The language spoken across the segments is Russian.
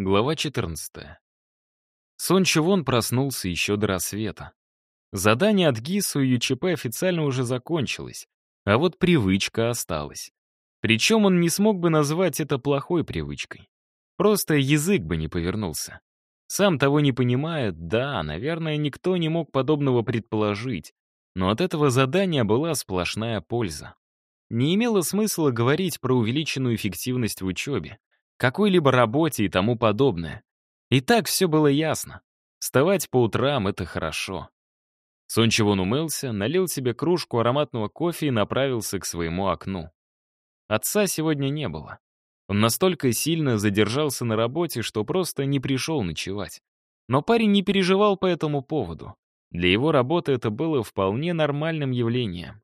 Глава 14. Сон Чувон проснулся еще до рассвета. Задание от ГИСу и ЮЧП официально уже закончилось, а вот привычка осталась. Причем он не смог бы назвать это плохой привычкой. Просто язык бы не повернулся. Сам того не понимая, да, наверное, никто не мог подобного предположить, но от этого задания была сплошная польза. Не имело смысла говорить про увеличенную эффективность в учебе какой-либо работе и тому подобное. И так все было ясно. Вставать по утрам — это хорошо. Сончевон умылся, налил себе кружку ароматного кофе и направился к своему окну. Отца сегодня не было. Он настолько сильно задержался на работе, что просто не пришел ночевать. Но парень не переживал по этому поводу. Для его работы это было вполне нормальным явлением.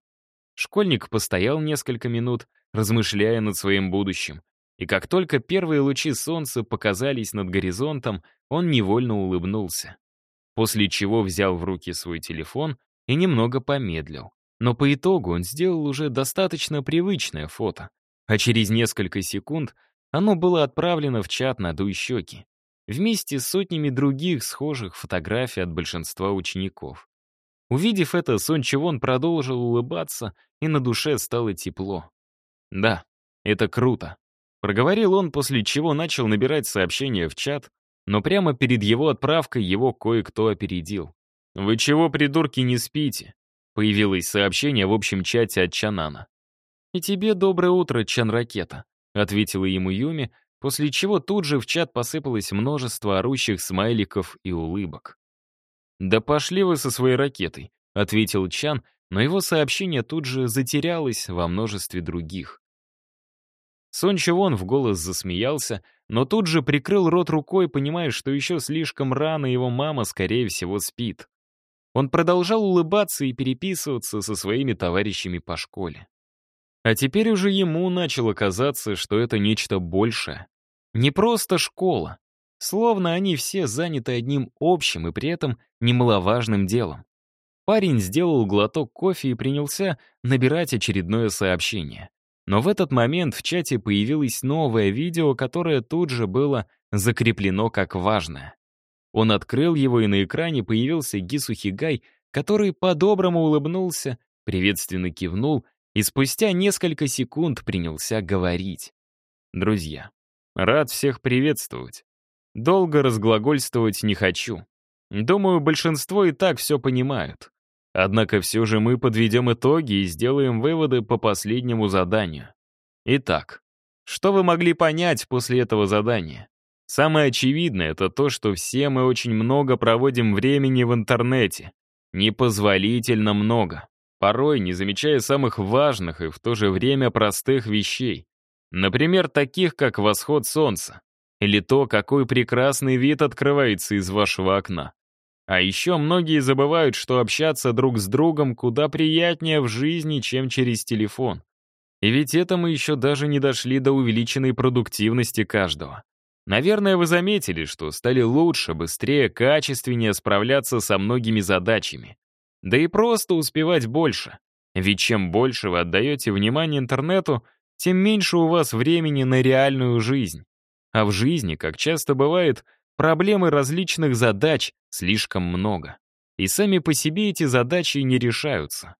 Школьник постоял несколько минут, размышляя над своим будущем, и как только первые лучи солнца показались над горизонтом, он невольно улыбнулся. После чего взял в руки свой телефон и немного помедлил. Но по итогу он сделал уже достаточно привычное фото, а через несколько секунд оно было отправлено в чат на щеки, вместе с сотнями других схожих фотографий от большинства учеников. Увидев это, Сон Чивон продолжил улыбаться, и на душе стало тепло. Да, это круто. Проговорил он, после чего начал набирать сообщения в чат, но прямо перед его отправкой его кое-кто опередил. «Вы чего, придурки, не спите?» Появилось сообщение в общем чате от Чанана. «И тебе доброе утро, Чан-ракета», — ответила ему Юми, после чего тут же в чат посыпалось множество орущих смайликов и улыбок. «Да пошли вы со своей ракетой», — ответил Чан, но его сообщение тут же затерялось во множестве других. Сон Чевон в голос засмеялся, но тут же прикрыл рот рукой, понимая, что еще слишком рано его мама, скорее всего, спит. Он продолжал улыбаться и переписываться со своими товарищами по школе. А теперь уже ему начало казаться, что это нечто большее. Не просто школа. Словно они все заняты одним общим и при этом немаловажным делом. Парень сделал глоток кофе и принялся набирать очередное сообщение. Но в этот момент в чате появилось новое видео, которое тут же было закреплено как важное. Он открыл его, и на экране появился Гису Хигай, который по-доброму улыбнулся, приветственно кивнул и спустя несколько секунд принялся говорить. «Друзья, рад всех приветствовать. Долго разглагольствовать не хочу. Думаю, большинство и так все понимают. Однако все же мы подведем итоги и сделаем выводы по последнему заданию. Итак, что вы могли понять после этого задания? Самое очевидное — это то, что все мы очень много проводим времени в интернете. Непозволительно много. Порой не замечая самых важных и в то же время простых вещей. Например, таких, как восход солнца. Или то, какой прекрасный вид открывается из вашего окна. А еще многие забывают, что общаться друг с другом куда приятнее в жизни, чем через телефон. И ведь это мы еще даже не дошли до увеличенной продуктивности каждого. Наверное, вы заметили, что стали лучше, быстрее, качественнее справляться со многими задачами. Да и просто успевать больше. Ведь чем больше вы отдаете внимание интернету, тем меньше у вас времени на реальную жизнь. А в жизни, как часто бывает, Проблемы различных задач слишком много. И сами по себе эти задачи не решаются.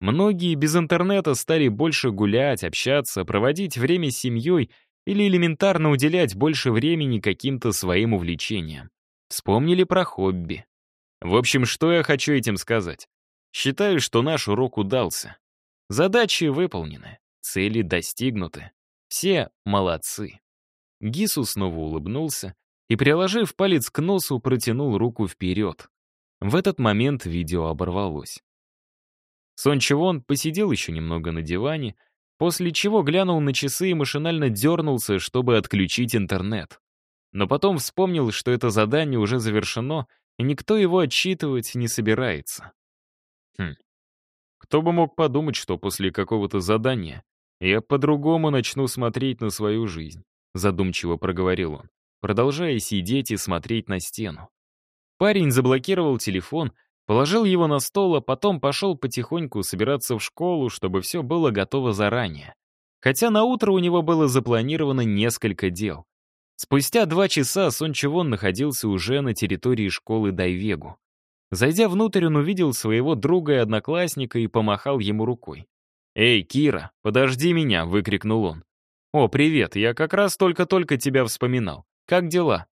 Многие без интернета стали больше гулять, общаться, проводить время с семьей или элементарно уделять больше времени каким-то своим увлечениям. Вспомнили про хобби. В общем, что я хочу этим сказать? Считаю, что наш урок удался. Задачи выполнены, цели достигнуты. Все молодцы. Гису снова улыбнулся, и, приложив палец к носу, протянул руку вперед. В этот момент видео оборвалось. Сон Чивон посидел еще немного на диване, после чего глянул на часы и машинально дернулся, чтобы отключить интернет. Но потом вспомнил, что это задание уже завершено, и никто его отчитывать не собирается. Хм. Кто бы мог подумать, что после какого-то задания я по-другому начну смотреть на свою жизнь, задумчиво проговорил он продолжая сидеть и смотреть на стену. Парень заблокировал телефон, положил его на стол, а потом пошел потихоньку собираться в школу, чтобы все было готово заранее. Хотя на утро у него было запланировано несколько дел. Спустя два часа Сон Чивон находился уже на территории школы Дайвегу. Зайдя внутрь, он увидел своего друга и одноклассника и помахал ему рукой. «Эй, Кира, подожди меня!» — выкрикнул он. «О, привет, я как раз только-только тебя вспоминал. Как дела?»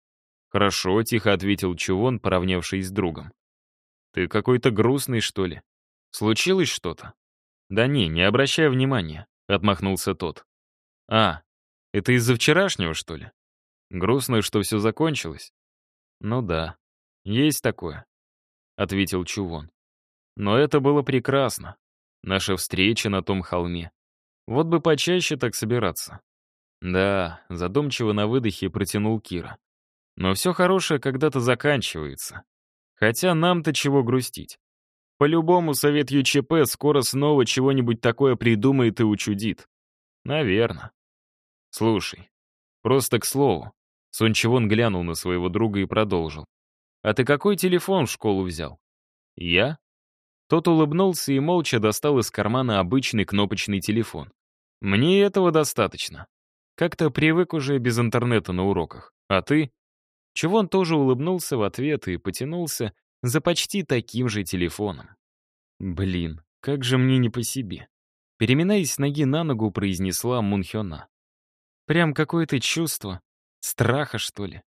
«Хорошо», — тихо ответил Чувон, поравнявшись с другом. «Ты какой-то грустный, что ли? Случилось что-то?» «Да не, не обращай внимания», — отмахнулся тот. «А, это из-за вчерашнего, что ли? Грустно, что все закончилось?» «Ну да, есть такое», — ответил Чувон. «Но это было прекрасно. Наша встреча на том холме. Вот бы почаще так собираться». «Да», — задумчиво на выдохе протянул Кира. Но все хорошее когда-то заканчивается. Хотя нам-то чего грустить. По-любому совет ЮЧП скоро снова чего-нибудь такое придумает и учудит. Наверно. Слушай, просто к слову. Сончевон глянул на своего друга и продолжил. «А ты какой телефон в школу взял?» «Я?» Тот улыбнулся и молча достал из кармана обычный кнопочный телефон. «Мне этого достаточно. Как-то привык уже без интернета на уроках. А ты?» Чувон тоже улыбнулся в ответ и потянулся за почти таким же телефоном. «Блин, как же мне не по себе!» Переминаясь ноги на ногу, произнесла Мунхёна. «Прям какое-то чувство. Страха, что ли?»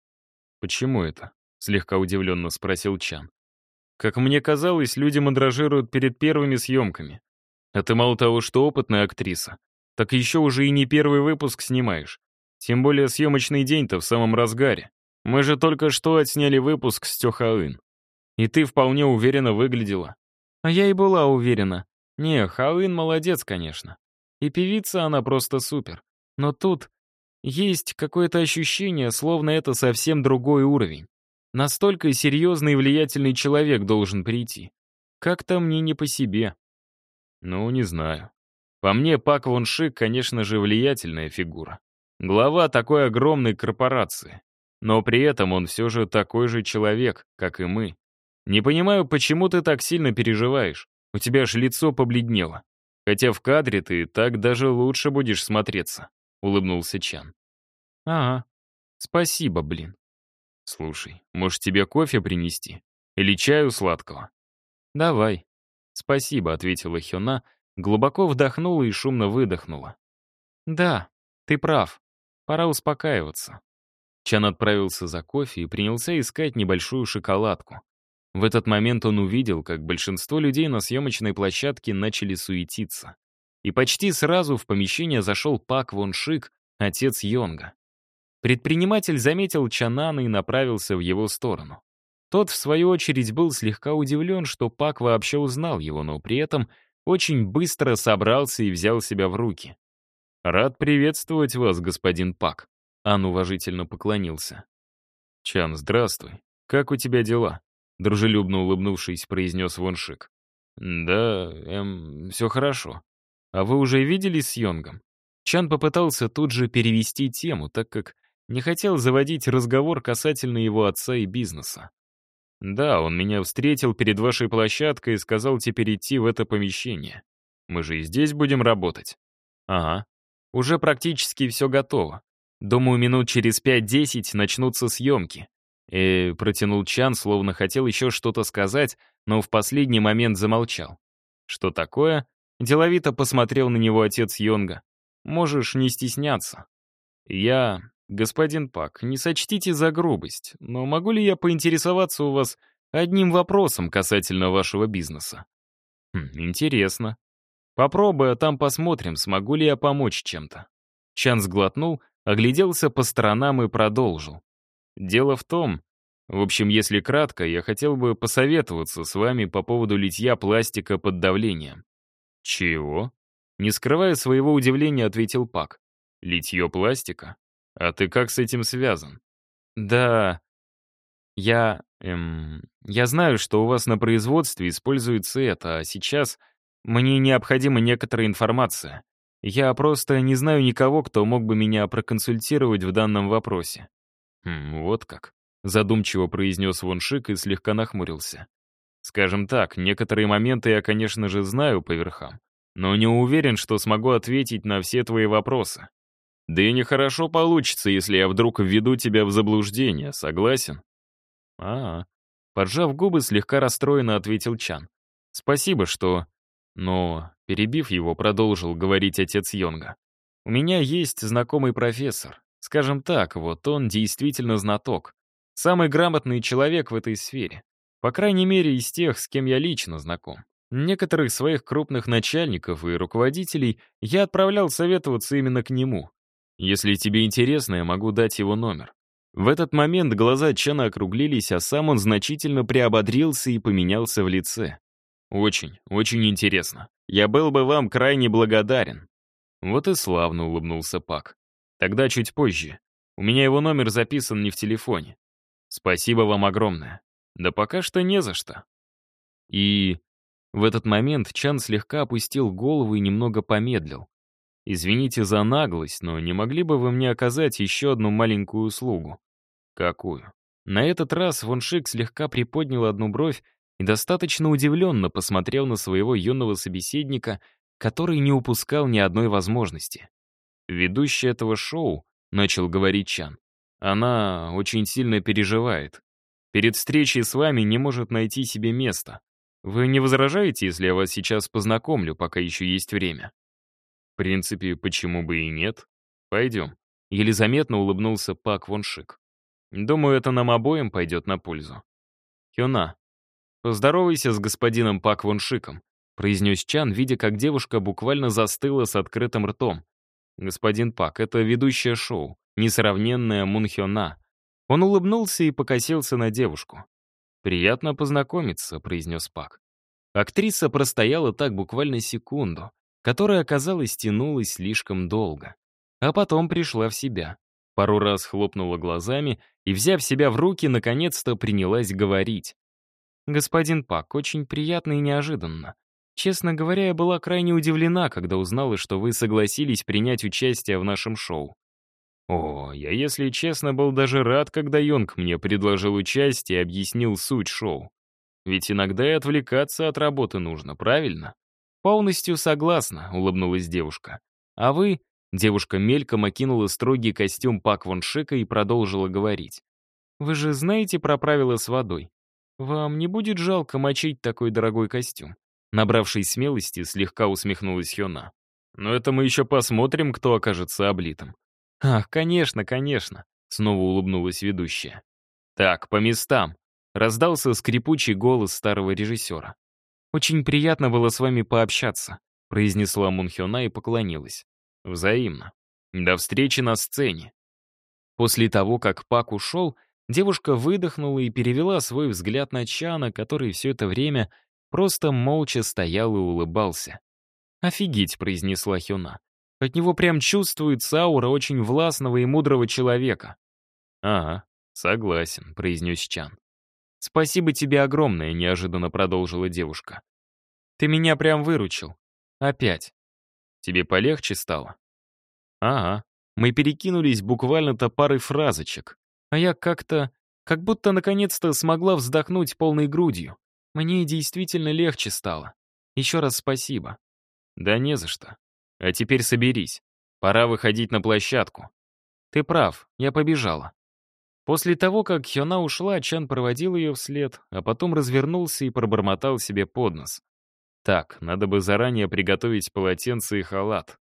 «Почему это?» — слегка удивленно спросил Чан. «Как мне казалось, люди мандражируют перед первыми съемками. А ты мало того, что опытная актриса, так еще уже и не первый выпуск снимаешь. Тем более съемочный день-то в самом разгаре. Мы же только что отсняли выпуск с Тёхаын. И ты вполне уверенно выглядела. А я и была уверена. Не, Хаын молодец, конечно. И певица она просто супер. Но тут есть какое-то ощущение, словно это совсем другой уровень. Настолько серьезный и влиятельный человек должен прийти. Как-то мне не по себе. Ну, не знаю. По мне, Пак Вон Шик, конечно же, влиятельная фигура. Глава такой огромной корпорации. Но при этом он все же такой же человек, как и мы. Не понимаю, почему ты так сильно переживаешь. У тебя аж лицо побледнело. Хотя в кадре ты так даже лучше будешь смотреться», — улыбнулся Чан. «Ага, спасибо, блин». «Слушай, может, тебе кофе принести? Или чаю сладкого?» «Давай». «Спасибо», — ответила Хёна, глубоко вдохнула и шумно выдохнула. «Да, ты прав. Пора успокаиваться. Чан отправился за кофе и принялся искать небольшую шоколадку. В этот момент он увидел, как большинство людей на съемочной площадке начали суетиться. И почти сразу в помещение зашел Пак Вон Шик, отец Йонга. Предприниматель заметил Чанана и направился в его сторону. Тот, в свою очередь, был слегка удивлен, что Пак вообще узнал его, но при этом очень быстро собрался и взял себя в руки. «Рад приветствовать вас, господин Пак», Ан уважительно поклонился. «Чан, здравствуй. Как у тебя дела?» Дружелюбно улыбнувшись, произнес Воншик. «Да, эм, все хорошо. А вы уже виделись с Йонгом?» Чан попытался тут же перевести тему, так как не хотел заводить разговор касательно его отца и бизнеса. «Да, он меня встретил перед вашей площадкой и сказал теперь идти в это помещение. Мы же и здесь будем работать». «Ага. Уже практически все готово. Думаю, минут через пять-десять начнутся съемки. И протянул Чан, словно хотел еще что-то сказать, но в последний момент замолчал. Что такое? Деловито посмотрел на него отец Йонга. Можешь не стесняться. Я, господин Пак, не сочтите за грубость, но могу ли я поинтересоваться у вас одним вопросом касательно вашего бизнеса? Хм, интересно. Попробую, а там посмотрим, смогу ли я помочь чем-то. Чан сглотнул, огляделся по сторонам и продолжил. Дело в том, в общем, если кратко, я хотел бы посоветоваться с вами по поводу литья пластика под давлением. Чего? Не скрывая своего удивления, ответил Пак. Литье пластика? А ты как с этим связан? Да, я... Эм, я знаю, что у вас на производстве используется это, а сейчас мне необходима некоторая информация. Я просто не знаю никого, кто мог бы меня проконсультировать в данном вопросе». «Хм, вот как», — задумчиво произнес Вон Шик и слегка нахмурился. «Скажем так, некоторые моменты я, конечно же, знаю по верхам, но не уверен, что смогу ответить на все твои вопросы. Да и нехорошо получится, если я вдруг введу тебя в заблуждение, согласен? А, -а. поджав губы, слегка расстроенно ответил Чан. Спасибо, что... Но, перебив его, продолжил говорить отец Йонга. У меня есть знакомый профессор. Скажем так, вот он действительно знаток. Самый грамотный человек в этой сфере. По крайней мере, из тех, с кем я лично знаком. Некоторых своих крупных начальников и руководителей я отправлял советоваться именно к нему. Если тебе интересно, я могу дать его номер. В этот момент глаза Чана округлились, а сам он значительно приободрился и поменялся в лице. «Очень, очень интересно. Я был бы вам крайне благодарен». Вот и славно улыбнулся Пак. «Тогда чуть позже. У меня его номер записан не в телефоне. Спасибо вам огромное. Да пока что не за что». И в этот момент Чан слегка опустил голову и немного помедлил. Извините за наглость, но не могли бы вы мне оказать еще одну маленькую услугу? Какую? На этот раз Вон Шик слегка приподнял одну бровь и достаточно удивленно посмотрел на своего юного собеседника, который не упускал ни одной возможности. Ведущая этого шоу, начал говорить Чан, она очень сильно переживает. Перед встречей с вами не может найти себе места. Вы не возражаете, если я вас сейчас познакомлю, пока еще есть время? В принципе, почему бы и нет? Пойдем. Еле заметно улыбнулся Пак Воншик. Думаю, это нам обоим пойдет на пользу. Хёна, поздоровайся с господином Пак Воншиком, произнес Чан, видя, как девушка буквально застыла с открытым ртом. Господин Пак, это ведущее шоу, несравненная Мунхёна. Он улыбнулся и покосился на девушку. «Приятно познакомиться», — произнес Пак. Актриса простояла так буквально секунду, которая, казалось, тянулась слишком долго. А потом пришла в себя. Пару раз хлопнула глазами и, взяв себя в руки, наконец-то принялась говорить. «Господин Пак, очень приятно и неожиданно. Честно говоря, я была крайне удивлена, когда узнала, что вы согласились принять участие в нашем шоу. О, я, если честно, был даже рад, когда Йонг мне предложил участие и объяснил суть шоу. Ведь иногда и отвлекаться от работы нужно, правильно? «Полностью согласна», — улыбнулась девушка. «А вы...» — девушка мельком окинула строгий костюм Пак Вон Шика и продолжила говорить. «Вы же знаете про правила с водой? Вам не будет жалко мочить такой дорогой костюм?» Набравшись смелости, слегка усмехнулась Хёна. «Но это мы еще посмотрим, кто окажется облитым». «Ах, конечно, конечно», — снова улыбнулась ведущая. «Так, по местам», — раздался скрипучий голос старого режиссера. «Очень приятно было с вами пообщаться», — произнесла Мунхёна и поклонилась. «Взаимно. До встречи на сцене». После того, как Пак ушел, девушка выдохнула и перевела свой взгляд на Чана, который все это время просто молча стоял и улыбался. «Офигеть», — произнесла Хёна. «От него прям чувствуется аура очень властного и мудрого человека». «Ага, согласен», — произнес Чан. «Спасибо тебе огромное», — неожиданно продолжила девушка. «Ты меня прям выручил. Опять. Тебе полегче стало?» «Ага». Мы перекинулись буквально-то парой фразочек. А я как-то... Как будто наконец-то смогла вздохнуть полной грудью. Мне действительно легче стало. Еще раз спасибо. Да не за что. А теперь соберись. Пора выходить на площадку. Ты прав, я побежала. После того, как Хёна ушла, Чан проводил ее вслед, а потом развернулся и пробормотал себе под нос. «Так, надо бы заранее приготовить полотенце и халат,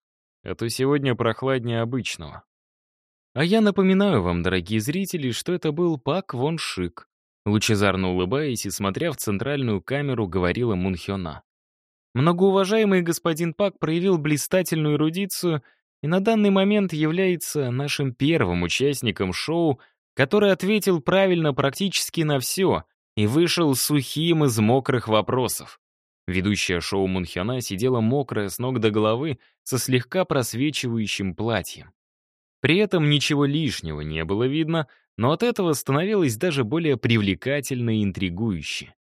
а то сегодня прохладнее обычного». А я напоминаю вам, дорогие зрители, что это был Пак Вон Шик. Лучезарно улыбаясь и смотря в центральную камеру, говорила Мун Хёна. Многоуважаемый господин Пак проявил блистательную эрудицию и на данный момент является нашим первым участником шоу — который ответил правильно практически на все и вышел сухим из мокрых вопросов. Ведущая шоу Мунхяна сидела мокрая с ног до головы со слегка просвечивающим платьем. При этом ничего лишнего не было видно, но от этого становилось даже более привлекательно и интригующе.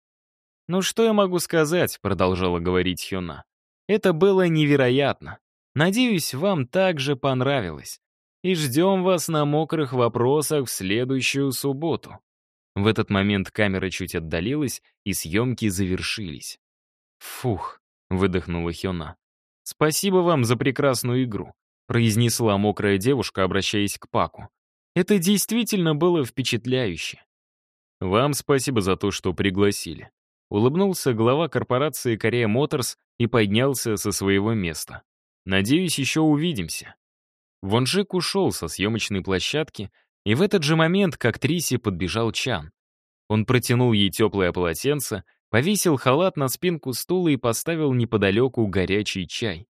«Ну что я могу сказать?» — продолжала говорить Хёна. «Это было невероятно. Надеюсь, вам также понравилось и ждем вас на мокрых вопросах в следующую субботу». В этот момент камера чуть отдалилась, и съемки завершились. «Фух», — выдохнула Хёна. «Спасибо вам за прекрасную игру. произнесла мокрая девушка, обращаясь к Паку. Это действительно было впечатляюще. «Вам спасибо за то, что пригласили», — улыбнулся глава корпорации «Корея Моторс» и поднялся со своего места. «Надеюсь, еще увидимся». Вонжик ушел со съемочной площадки, и в этот же момент к актрисе подбежал Чан. Он протянул ей теплое полотенце, повесил халат на спинку стула и поставил неподалеку горячий чай.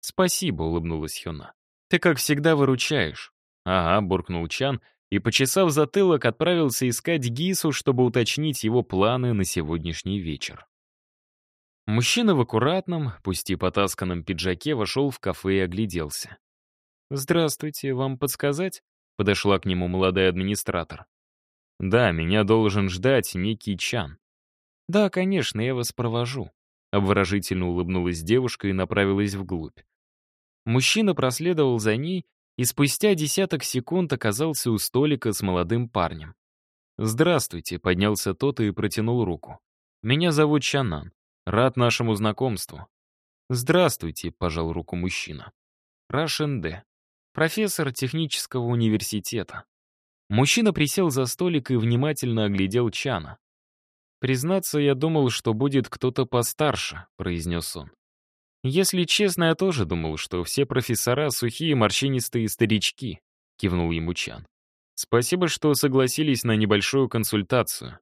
«Спасибо», — улыбнулась Хюна. «Ты, как всегда, выручаешь». «Ага», — буркнул Чан, и, почесав затылок, отправился искать Гису, чтобы уточнить его планы на сегодняшний вечер. Мужчина в аккуратном, пусть и потасканном пиджаке вошел в кафе и огляделся. «Здравствуйте, вам подсказать?» — подошла к нему молодая администратор. «Да, меня должен ждать некий Чан». «Да, конечно, я вас провожу», — обворожительно улыбнулась девушка и направилась вглубь. Мужчина проследовал за ней и спустя десяток секунд оказался у столика с молодым парнем. «Здравствуйте», — поднялся тот и протянул руку. «Меня зовут Чанан. Рад нашему знакомству». «Здравствуйте», — пожал руку мужчина. «Рашен Д. Профессор технического университета». Мужчина присел за столик и внимательно оглядел Чана. «Признаться, я думал, что будет кто-то постарше», — произнес он. «Если честно, я тоже думал, что все профессора — сухие морщинистые старички», — кивнул ему Чан. «Спасибо, что согласились на небольшую консультацию.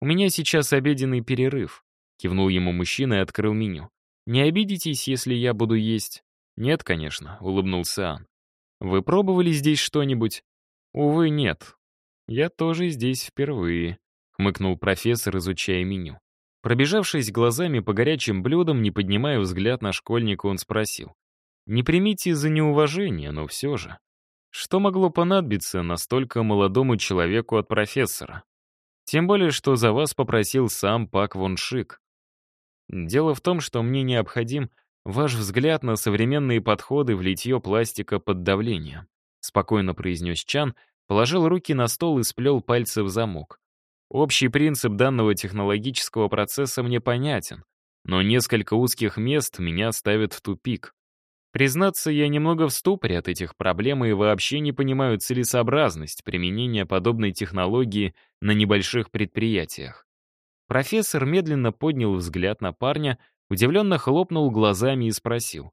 У меня сейчас обеденный перерыв», — кивнул ему мужчина и открыл меню. «Не обидитесь, если я буду есть?» «Нет, конечно», — улыбнулся Ан. «Вы пробовали здесь что-нибудь?» «Увы, нет. Я тоже здесь впервые», — хмыкнул профессор, изучая меню. Пробежавшись глазами по горячим блюдам, не поднимая взгляд на школьника, он спросил. «Не примите за неуважение, но все же. Что могло понадобиться настолько молодому человеку от профессора? Тем более, что за вас попросил сам Пак Вон Шик. Дело в том, что мне необходим ваш взгляд на современные подходы в литье пластика под давлением», спокойно произнес Чан, положил руки на стол и сплел пальцы в замок. Общий принцип данного технологического процесса мне понятен, но несколько узких мест меня ставят в тупик. Признаться, я немного в ступоре от этих проблем и вообще не понимаю целесообразность применения подобной технологии на небольших предприятиях. Профессор медленно поднял взгляд на парня, удивленно хлопнул глазами и спросил.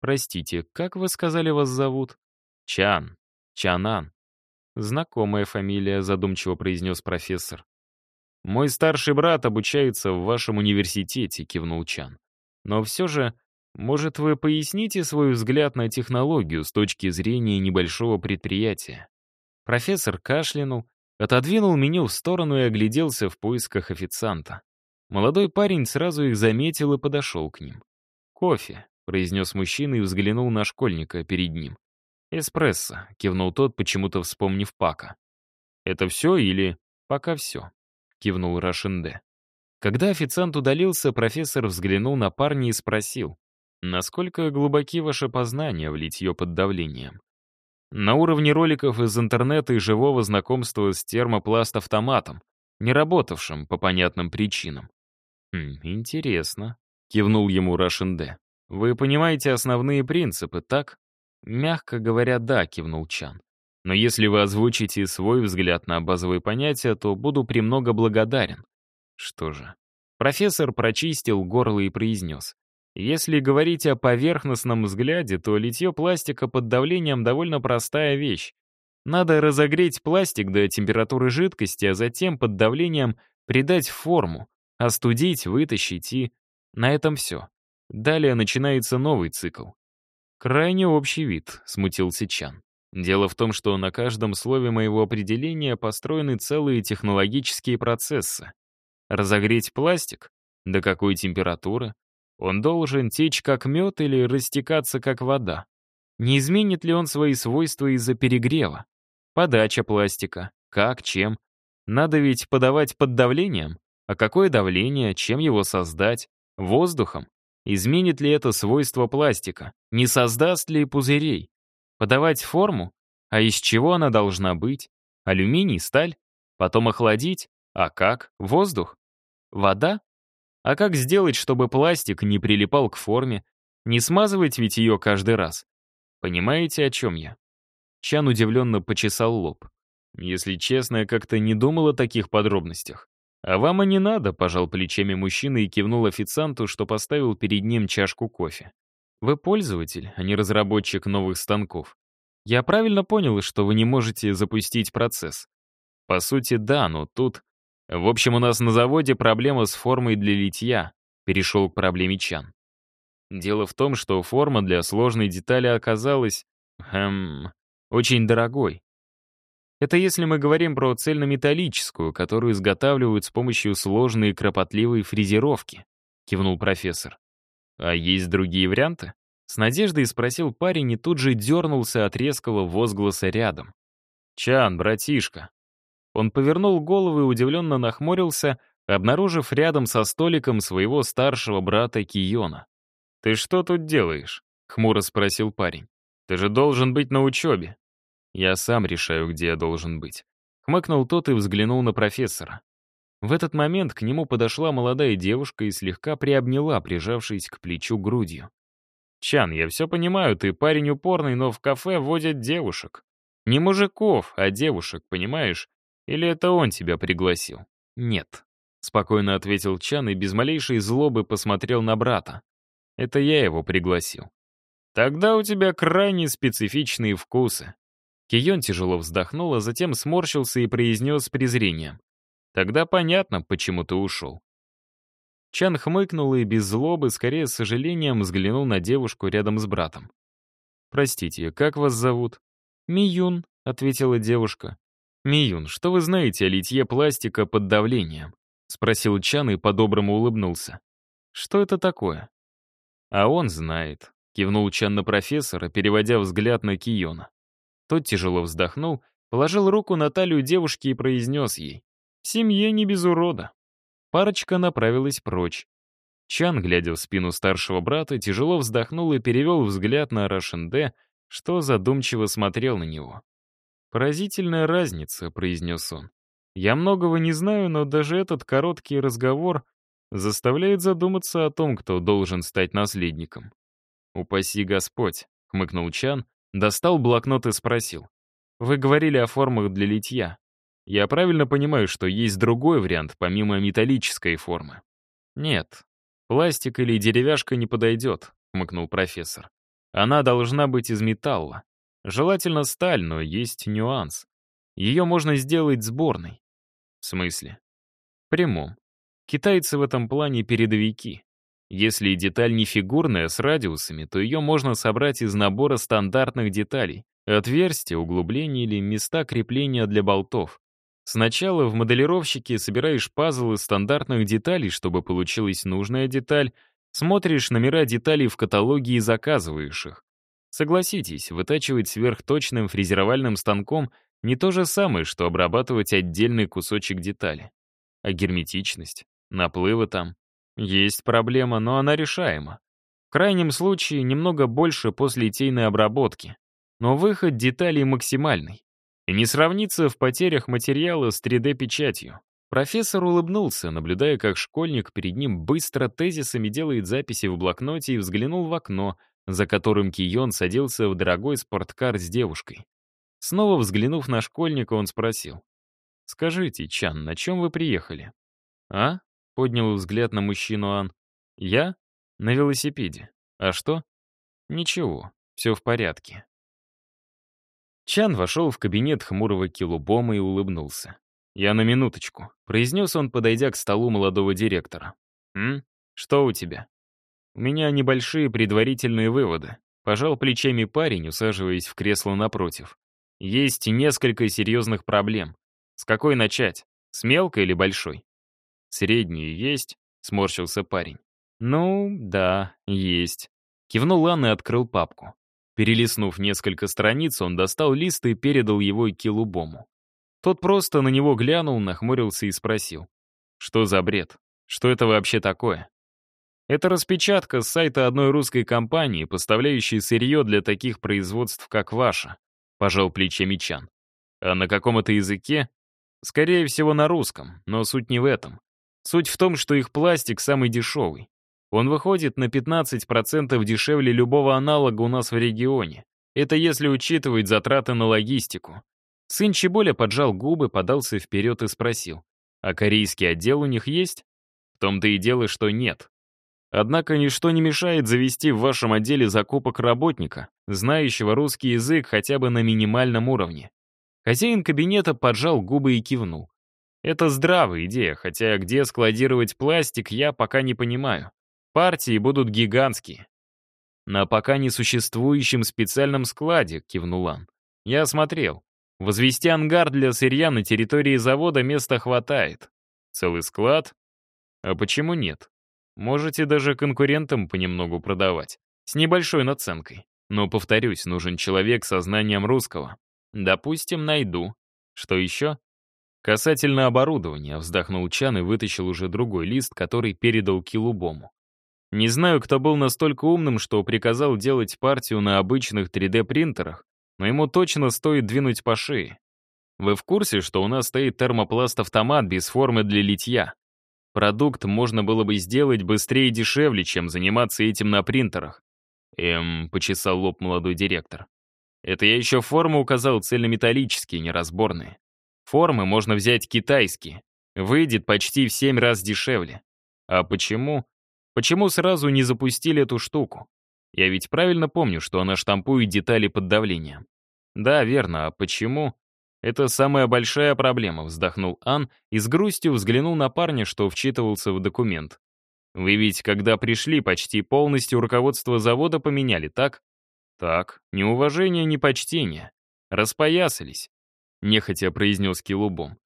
«Простите, как вы сказали вас зовут?» «Чан. Чанан. «Знакомая фамилия», — задумчиво произнес профессор. «Мой старший брат обучается в вашем университете», — кивнул Чан. «Но все же, может, вы поясните свой взгляд на технологию с точки зрения небольшого предприятия?» Профессор кашлянул, отодвинул меню в сторону и огляделся в поисках официанта. Молодой парень сразу их заметил и подошел к ним. «Кофе», — произнес мужчина и взглянул на школьника перед ним. «Эспрессо», — кивнул тот, почему-то вспомнив Пака. «Это все или...» «Пока все», — кивнул Рашенде. Когда официант удалился, профессор взглянул на парня и спросил, «Насколько глубоки ваши познания в литье под давлением?» «На уровне роликов из интернета и живого знакомства с термопласт-автоматом, не работавшим по понятным причинам». «Хм, интересно», — кивнул ему Рашенде. «Вы понимаете основные принципы, так?» «Мягко говоря, да», — кивнул Чан. «Но если вы озвучите свой взгляд на базовые понятия, то буду премного благодарен». Что же. Профессор прочистил горло и произнес. Если говорить о поверхностном взгляде, то литье пластика под давлением довольно простая вещь. Надо разогреть пластик до температуры жидкости, а затем под давлением придать форму, остудить, вытащить и... На этом все. Далее начинается новый цикл. «Крайне общий вид», — смутился Чан. «Дело в том, что на каждом слове моего определения построены целые технологические процессы. Разогреть пластик? До какой температуры? Он должен течь как мед или растекаться как вода? Не изменит ли он свои свойства из-за перегрева? Подача пластика. Как, чем? Надо ведь подавать под давлением. А какое давление, чем его создать? Воздухом? Изменит ли это свойство пластика? Не создаст ли пузырей? Подавать форму? А из чего она должна быть? Алюминий, сталь? Потом охладить? А как? Воздух? Вода? А как сделать, чтобы пластик не прилипал к форме? Не смазывать ведь ее каждый раз? Понимаете, о чем я?» Чан удивленно почесал лоб. «Если честно, я как-то не думал о таких подробностях. А вам и не надо», — пожал плечами мужчина и кивнул официанту, что поставил перед ним чашку кофе. «Вы пользователь, а не разработчик новых станков. Я правильно понял, что вы не можете запустить процесс?» «По сути, да, но тут...» «В общем, у нас на заводе проблема с формой для литья», — перешел к проблеме Чан. Дело в том, что форма для сложной детали оказалась... Эм, очень дорогой. Это если мы говорим про цельнометаллическую, которую изготавливают с помощью сложной и кропотливой фрезеровки, кивнул профессор. А есть другие варианты? С надеждой спросил парень и тут же дернулся от резкого возгласа рядом. «Чан, братишка!» Он повернул голову и удивленно нахмурился, обнаружив рядом со столиком своего старшего брата Киона. «Ты что тут делаешь?» — хмуро спросил парень. «Ты же должен быть на учебе». «Я сам решаю, где я должен быть». Хмыкнул тот и взглянул на профессора. В этот момент к нему подошла молодая девушка и слегка приобняла, прижавшись к плечу грудью. «Чан, я все понимаю, ты парень упорный, но в кафе водят девушек. Не мужиков, а девушек, понимаешь? Или это он тебя пригласил?» «Нет», — спокойно ответил Чан и без малейшей злобы посмотрел на брата. Это я его пригласил. Тогда у тебя крайне специфичные вкусы. Кион тяжело вздохнул, а затем сморщился и произнес с презрением. Тогда понятно, почему ты ушел. Чан хмыкнул и без злобы, скорее с сожалением, взглянул на девушку рядом с братом. «Простите, как вас зовут?» «Миюн», — ответила девушка. «Миюн, что вы знаете о литье пластика под давлением?» — спросил Чан и по-доброму улыбнулся. «Что это такое?» «А он знает», — кивнул Чан на профессора, переводя взгляд на Киона. Тот тяжело вздохнул, положил руку на талию девушки и произнес ей. «В семье не без урода». Парочка направилась прочь. Чан, глядя в спину старшего брата, тяжело вздохнул и перевел взгляд на Рашенде, что задумчиво смотрел на него. «Поразительная разница», — произнес он. «Я многого не знаю, но даже этот короткий разговор заставляет задуматься о том, кто должен стать наследником. «Упаси Господь», — хмыкнул Чан, достал блокнот и спросил. «Вы говорили о формах для литья. Я правильно понимаю, что есть другой вариант, помимо металлической формы?» «Нет, пластик или деревяшка не подойдет», — хмыкнул профессор. «Она должна быть из металла. Желательно сталь, но есть нюанс. Ее можно сделать сборной». «В смысле?» «Прямом. Китайцы в этом плане передовики. Если деталь не фигурная, с радиусами, то ее можно собрать из набора стандартных деталей, отверстия, углубления или места крепления для болтов. Сначала в моделировщике собираешь пазл из стандартных деталей, чтобы получилась нужная деталь, смотришь номера деталей в каталоге и заказываешь их. Согласитесь, вытачивать сверхточным фрезеровальным станком не то же самое, что обрабатывать отдельный кусочек детали. А герметичность? Наплывы там. Есть проблема, но она решаема. В крайнем случае, немного больше после литейной обработки. Но выход деталей максимальный. И не сравнится в потерях материала с 3D-печатью. Профессор улыбнулся, наблюдая, как школьник перед ним быстро тезисами делает записи в блокноте и взглянул в окно, за которым Кион садился в дорогой спорткар с девушкой. Снова взглянув на школьника, он спросил. «Скажите, Чан, на чем вы приехали?» «А?» Поднял взгляд на мужчину Ан. «Я? На велосипеде. А что?» «Ничего, все в порядке». Чан вошел в кабинет хмурого Килубома и улыбнулся. «Я на минуточку», — произнес он, подойдя к столу молодого директора. «М? Что у тебя?» «У меня небольшие предварительные выводы», — пожал плечами парень, усаживаясь в кресло напротив. «Есть несколько серьезных проблем. С какой начать? С мелкой или большой?» «Средние есть?» — сморщился парень. «Ну, да, есть». Кивнул Анна и открыл папку. Перелистнув несколько страниц, он достал лист и передал его Килубому. Тот просто на него глянул, нахмурился и спросил. «Что за бред? Что это вообще такое?» Это распечатка с сайта одной русской компании, поставляющей сырье для таких производств, как ваша, пожал плечами Чан. А на каком это языке? Скорее всего, на русском, но суть не в этом. Суть в том, что их пластик самый дешевый. Он выходит на 15% дешевле любого аналога у нас в регионе. Это если учитывать затраты на логистику. Сын Чеболя поджал губы, подался вперед и спросил. А корейский отдел у них есть? В том-то и дело, что нет. Однако ничто не мешает завести в вашем отделе закупок работника, знающего русский язык хотя бы на минимальном уровне. Хозяин кабинета поджал губы и кивнул. Это здравая идея, хотя где складировать пластик, я пока не понимаю. Партии будут гигантские. На пока не существующем специальном складе, кивнул Ан. Я осмотрел. Возвести ангар для сырья на территории завода места хватает. Целый склад? А почему нет? Можете даже конкурентам понемногу продавать. С небольшой наценкой. Но, повторюсь, нужен человек со знанием русского. Допустим, найду. Что еще? Касательно оборудования, вздохнул Чан и вытащил уже другой лист, который передал Килубому. Не знаю, кто был настолько умным, что приказал делать партию на обычных 3D-принтерах, но ему точно стоит двинуть по шее. Вы в курсе, что у нас стоит термопласт-автомат без формы для литья? Продукт можно было бы сделать быстрее и дешевле, чем заниматься этим на принтерах. Эм, почесал лоб молодой директор. Это я еще формы указал цельнометаллические, неразборные. Формы можно взять китайские. Выйдет почти в семь раз дешевле. А почему? Почему сразу не запустили эту штуку? Я ведь правильно помню, что она штампует детали под давлением. Да, верно, а почему? «Это самая большая проблема», — вздохнул Ан и с грустью взглянул на парня, что вчитывался в документ. «Вы ведь, когда пришли, почти полностью руководство завода поменяли, так?» «Так, ни уважения, ни. Распоясались», — нехотя произнес Килубом.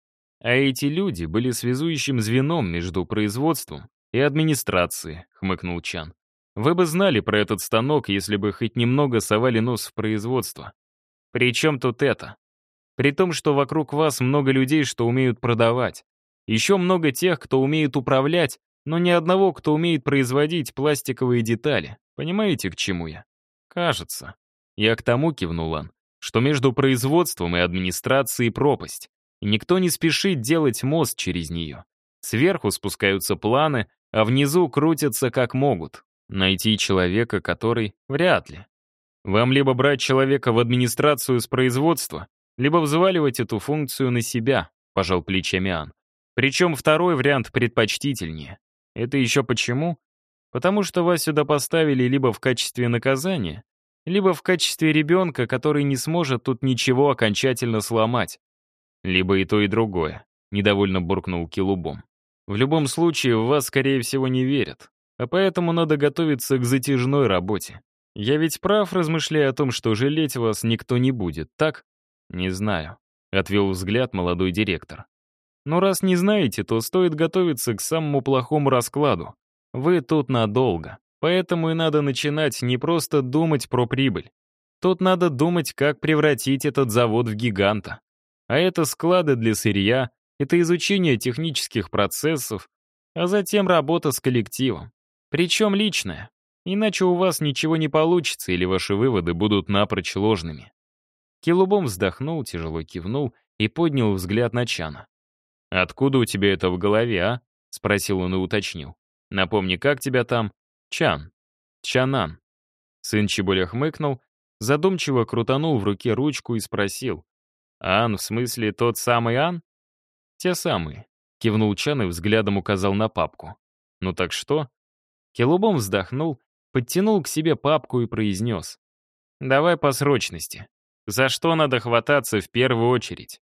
«А эти люди были связующим звеном между производством и администрацией», — хмыкнул Чан. «Вы бы знали про этот станок, если бы хоть немного совали нос в производство. При чем тут это?» При том, что вокруг вас много людей, что умеют продавать. Еще много тех, кто умеет управлять, но ни одного, кто умеет производить пластиковые детали. Понимаете, к чему я? Кажется. Я к тому кивнул он, что между производством и администрацией пропасть. И никто не спешит делать мост через нее. Сверху спускаются планы, а внизу крутятся как могут. Найти человека, который... Вряд ли. Вам либо брать человека в администрацию с производства, либо взваливать эту функцию на себя, пожал плечами Ан. Причем второй вариант предпочтительнее. Это еще почему? Потому что вас сюда поставили либо в качестве наказания, либо в качестве ребенка, который не сможет тут ничего окончательно сломать. Либо и то, и другое, недовольно буркнул Килубом. В любом случае, в вас, скорее всего, не верят. А поэтому надо готовиться к затяжной работе. Я ведь прав, размышляя о том, что жалеть вас никто не будет, так? «Не знаю», — отвел взгляд молодой директор. «Но раз не знаете, то стоит готовиться к самому плохому раскладу. Вы тут надолго, поэтому и надо начинать не просто думать про прибыль. Тут надо думать, как превратить этот завод в гиганта. А это склады для сырья, это изучение технических процессов, а затем работа с коллективом. Причем личная. Иначе у вас ничего не получится или ваши выводы будут напрочь ложными. Келубом вздохнул, тяжело кивнул и поднял взгляд на Чана. «Откуда у тебя это в голове, а?» — спросил он и уточнил. «Напомни, как тебя там?» «Чан». «Чанан». Сын Чебуля хмыкнул, задумчиво крутанул в руке ручку и спросил. «Ан, в смысле тот самый Ан?» «Те самые», — кивнул Чан и взглядом указал на папку. «Ну так что?» Келубом вздохнул, подтянул к себе папку и произнес. «Давай по срочности. За что надо хвататься в первую очередь?